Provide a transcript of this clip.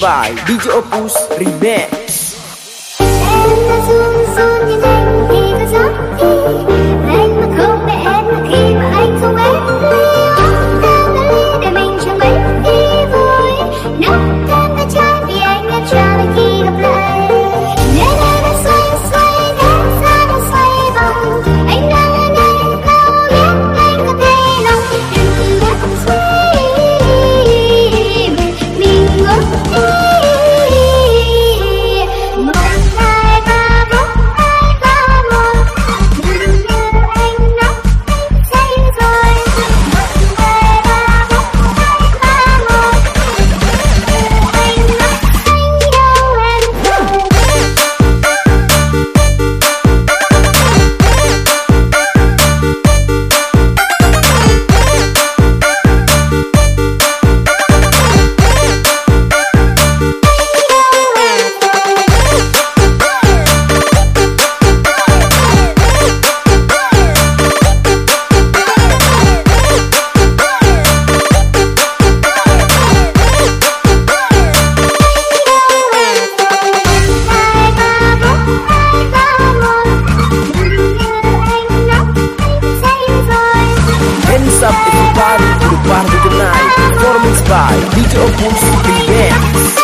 by DJ Opus Remix. by Peter Opus Big Bands.